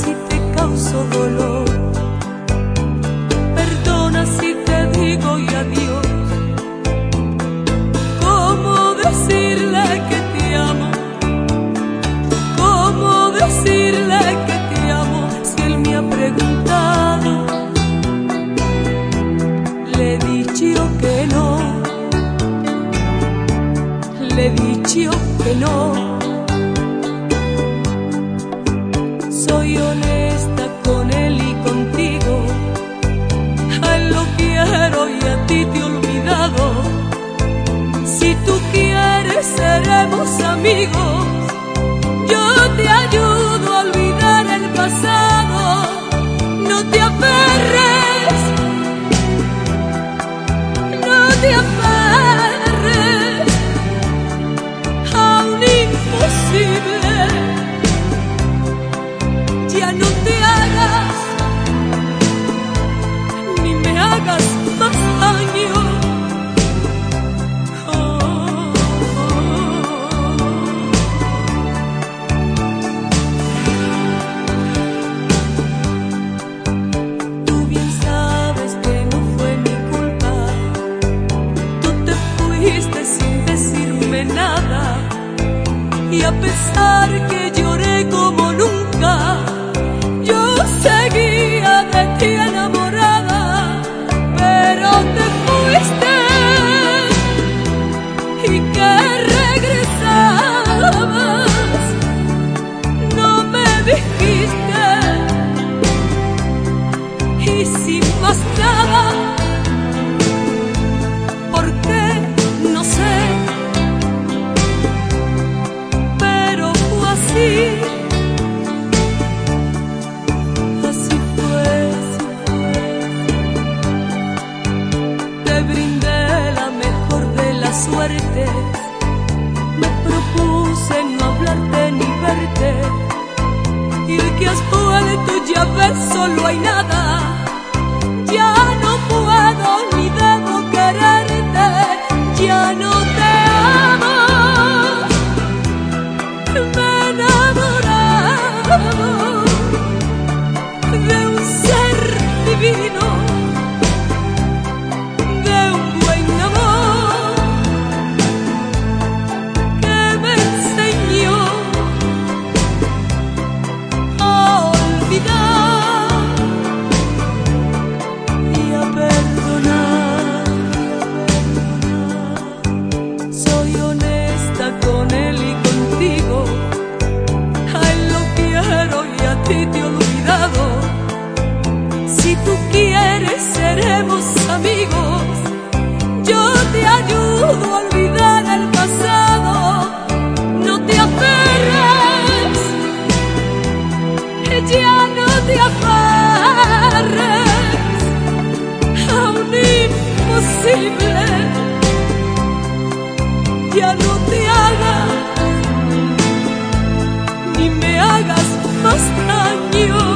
si te causo dolor. Perdona si te digo y adiós. ¿Cómo decirle que te amo? ¿Cómo decirle que te amo si él me ha preguntado? Le he dicho que no. Le he dicho que no. soy yo. amigos, yo te ayudo a olvidar el pasado, no te aferres, no te aferres. y a pesar que lloré como muerte. seremos amigos. Yo te ayudo a olvidar el pasado. No te aferres, ya no te aferres a un imposible. Ya no te hagas ni me hagas más daño.